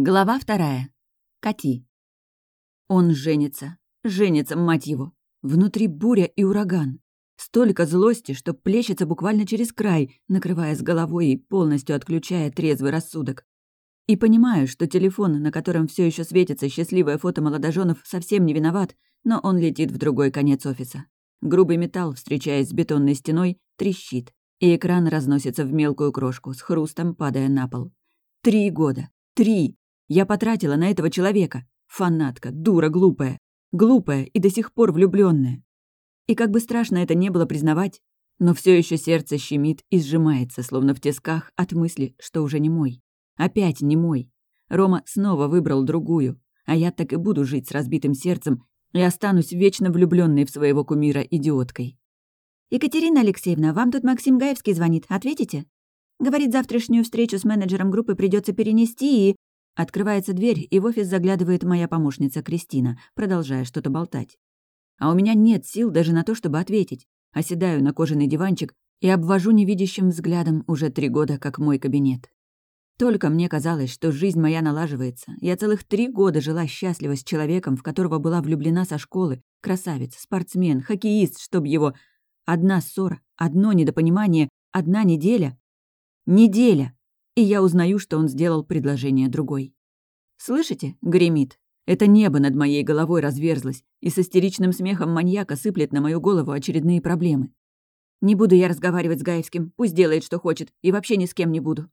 Глава вторая. Кати. Он женится. Женится, мать его. Внутри буря и ураган. Столько злости, что плещется буквально через край, накрывая с головой и полностью отключая трезвый рассудок. И понимаю, что телефон, на котором все еще светится счастливое фото молодоженов, совсем не виноват, но он летит в другой конец офиса. Грубый металл, встречаясь с бетонной стеной, трещит, и экран разносится в мелкую крошку, с хрустом падая на пол. Три года. Три! Я потратила на этого человека. Фанатка, дура глупая. Глупая и до сих пор влюбленная. И как бы страшно это не было признавать, но все еще сердце щемит и сжимается, словно в тисках от мысли, что уже не мой. Опять не мой. Рома снова выбрал другую, а я так и буду жить с разбитым сердцем и останусь вечно влюбленной в своего кумира идиоткой. «Екатерина Алексеевна, вам тут Максим Гаевский звонит. Ответите?» Говорит, завтрашнюю встречу с менеджером группы придется перенести и... Открывается дверь, и в офис заглядывает моя помощница Кристина, продолжая что-то болтать. А у меня нет сил даже на то, чтобы ответить. Оседаю на кожаный диванчик и обвожу невидящим взглядом уже три года, как мой кабинет. Только мне казалось, что жизнь моя налаживается. Я целых три года жила счастливо с человеком, в которого была влюблена со школы. Красавец, спортсмен, хоккеист, чтоб его... Одна ссора, одно недопонимание, одна неделя. Неделя! И я узнаю, что он сделал предложение другой. «Слышите?» — гремит. Это небо над моей головой разверзлось, и с истеричным смехом маньяка сыплет на мою голову очередные проблемы. Не буду я разговаривать с Гаевским, пусть делает, что хочет, и вообще ни с кем не буду.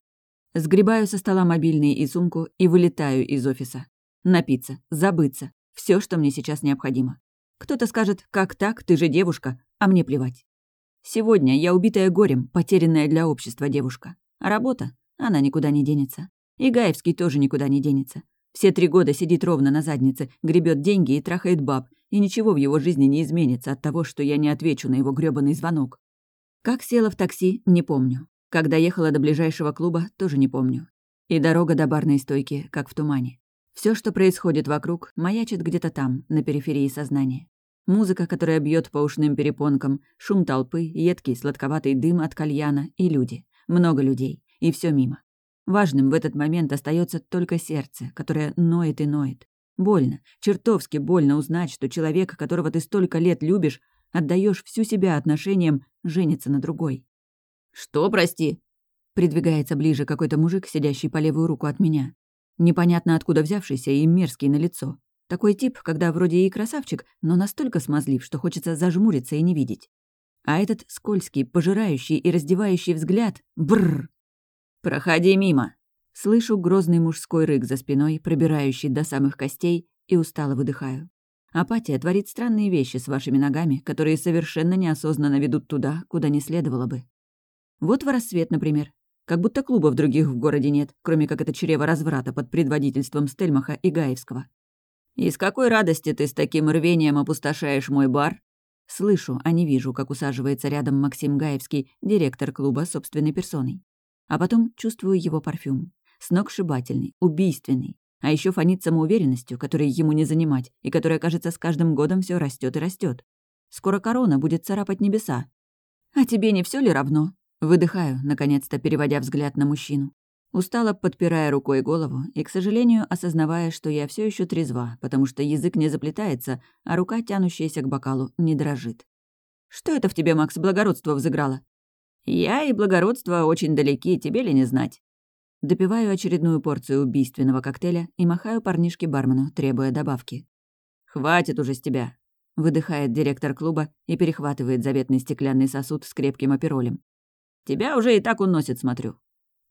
Сгребаю со стола мобильный и сумку и вылетаю из офиса. Напиться, забыться, все, что мне сейчас необходимо. Кто-то скажет, как так, ты же девушка, а мне плевать. Сегодня я убитая горем, потерянная для общества девушка. А работа? Она никуда не денется. И Гаевский тоже никуда не денется. Все три года сидит ровно на заднице, гребет деньги и трахает баб, и ничего в его жизни не изменится от того, что я не отвечу на его грёбаный звонок. Как села в такси, не помню. Когда ехала до ближайшего клуба, тоже не помню. И дорога до барной стойки, как в тумане. Все, что происходит вокруг, маячит где-то там, на периферии сознания. Музыка, которая бьет по ушным перепонкам, шум толпы, едкий сладковатый дым от кальяна и люди. Много людей и все мимо. Важным в этот момент остается только сердце, которое ноет и ноет. Больно, чертовски больно узнать, что человек, которого ты столько лет любишь, отдаешь всю себя отношениям, женится на другой. «Что, прости?» Придвигается ближе какой-то мужик, сидящий по левую руку от меня. Непонятно откуда взявшийся и мерзкий на лицо. Такой тип, когда вроде и красавчик, но настолько смазлив, что хочется зажмуриться и не видеть. А этот скользкий, пожирающий и раздевающий взгляд — бррр, «Проходи мимо!» Слышу грозный мужской рык за спиной, пробирающий до самых костей, и устало выдыхаю. Апатия творит странные вещи с вашими ногами, которые совершенно неосознанно ведут туда, куда не следовало бы. Вот рассвет, например. Как будто клубов других в городе нет, кроме как это чрево разврата под предводительством Стельмаха и Гаевского. «И с какой радости ты с таким рвением опустошаешь мой бар?» Слышу, а не вижу, как усаживается рядом Максим Гаевский, директор клуба собственной персоной. А потом чувствую его парфюм. Сногсшибательный, убийственный. А еще фонит самоуверенностью, которой ему не занимать, и которая, кажется, с каждым годом все растет и растет. Скоро корона будет царапать небеса. А тебе не все ли равно? Выдыхаю, наконец-то переводя взгляд на мужчину. Устало подпирая рукой голову и, к сожалению, осознавая, что я все еще трезва, потому что язык не заплетается, а рука, тянущаяся к бокалу, не дрожит. «Что это в тебе, Макс, благородство взыграло?» Я и благородство очень далеки, тебе ли не знать. Допиваю очередную порцию убийственного коктейля и махаю парнишке-бармену, требуя добавки. «Хватит уже с тебя», — выдыхает директор клуба и перехватывает заветный стеклянный сосуд с крепким оперолем. «Тебя уже и так уносит, смотрю».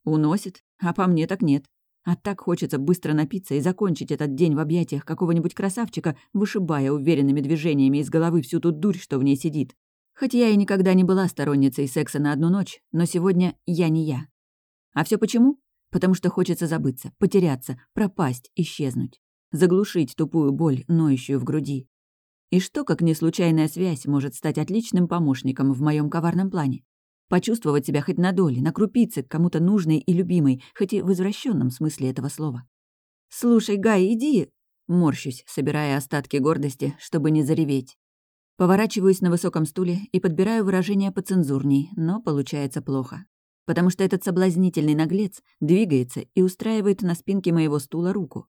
«Уносит? А по мне так нет. А так хочется быстро напиться и закончить этот день в объятиях какого-нибудь красавчика, вышибая уверенными движениями из головы всю ту дурь, что в ней сидит. Хоть я и никогда не была сторонницей секса на одну ночь, но сегодня я не я. А все почему? Потому что хочется забыться, потеряться, пропасть, исчезнуть. Заглушить тупую боль, ноющую в груди. И что, как не случайная связь, может стать отличным помощником в моем коварном плане? Почувствовать себя хоть на доле, на крупице, кому-то нужной и любимой, хоть и в извращенном смысле этого слова. «Слушай, Гай, иди!» Морщусь, собирая остатки гордости, чтобы не зареветь. Поворачиваюсь на высоком стуле и подбираю выражение поцензурней, но получается плохо. потому что этот соблазнительный наглец двигается и устраивает на спинке моего стула руку.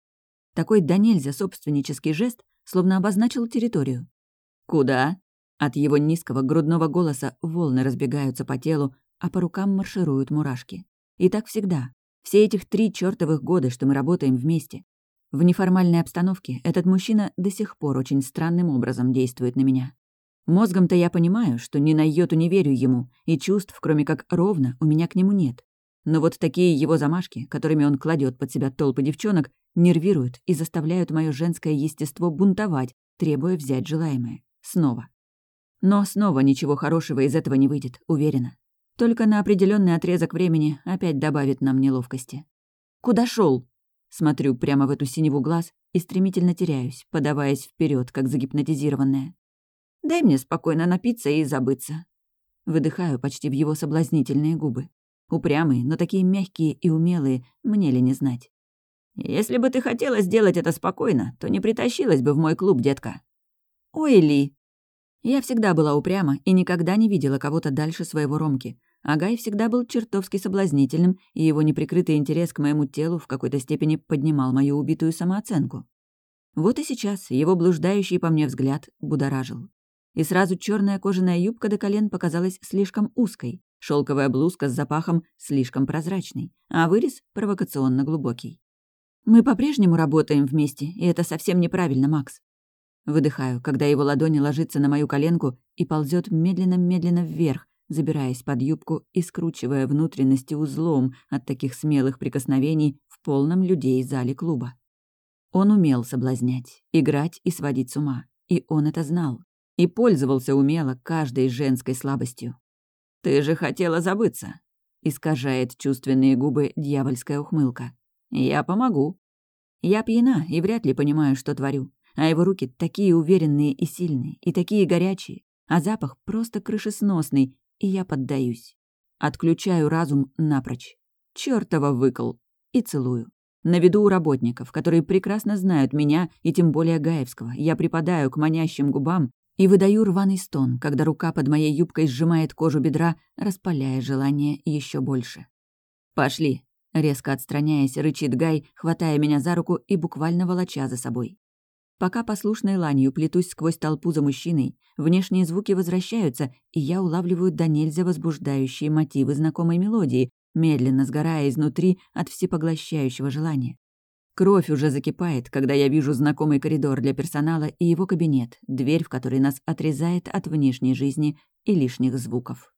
Такой да нельзя собственнический жест словно обозначил территорию. «Куда?» От его низкого грудного голоса волны разбегаются по телу, а по рукам маршируют мурашки. И так всегда. Все этих три чертовых года, что мы работаем вместе. В неформальной обстановке этот мужчина до сих пор очень странным образом действует на меня. Мозгом-то я понимаю, что ни на йоту не верю ему, и чувств, кроме как ровно, у меня к нему нет. Но вот такие его замашки, которыми он кладет под себя толпы девчонок, нервируют и заставляют мое женское естество бунтовать, требуя взять желаемое. Снова. Но снова ничего хорошего из этого не выйдет, уверена. Только на определенный отрезок времени опять добавит нам неловкости. «Куда шел? Смотрю прямо в эту синеву глаз и стремительно теряюсь, подаваясь вперед, как загипнотизированная. Дай мне спокойно напиться и забыться. Выдыхаю почти в его соблазнительные губы. Упрямые, но такие мягкие и умелые, мне ли не знать. Если бы ты хотела сделать это спокойно, то не притащилась бы в мой клуб, детка. Ой, Ли. Я всегда была упряма и никогда не видела кого-то дальше своего Ромки. А Гай всегда был чертовски соблазнительным, и его неприкрытый интерес к моему телу в какой-то степени поднимал мою убитую самооценку. Вот и сейчас его блуждающий по мне взгляд будоражил и сразу черная кожаная юбка до колен показалась слишком узкой, шелковая блузка с запахом слишком прозрачной, а вырез провокационно глубокий. «Мы по-прежнему работаем вместе, и это совсем неправильно, Макс». Выдыхаю, когда его ладони ложится на мою коленку и ползет медленно-медленно вверх, забираясь под юбку и скручивая внутренности узлом от таких смелых прикосновений в полном людей зале клуба. Он умел соблазнять, играть и сводить с ума, и он это знал и пользовался умело каждой женской слабостью. «Ты же хотела забыться», — искажает чувственные губы дьявольская ухмылка. «Я помогу». Я пьяна и вряд ли понимаю, что творю, а его руки такие уверенные и сильные, и такие горячие, а запах просто крышесносный, и я поддаюсь. Отключаю разум напрочь. Чёртова выкол. И целую. На виду у работников, которые прекрасно знают меня и тем более Гаевского, я припадаю к манящим губам и выдаю рваный стон, когда рука под моей юбкой сжимает кожу бедра, распаляя желание еще больше. «Пошли!» — резко отстраняясь, рычит Гай, хватая меня за руку и буквально волоча за собой. Пока послушной ланью плетусь сквозь толпу за мужчиной, внешние звуки возвращаются, и я улавливаю до нельзя возбуждающие мотивы знакомой мелодии, медленно сгорая изнутри от всепоглощающего желания. Кровь уже закипает, когда я вижу знакомый коридор для персонала и его кабинет, дверь в который нас отрезает от внешней жизни и лишних звуков.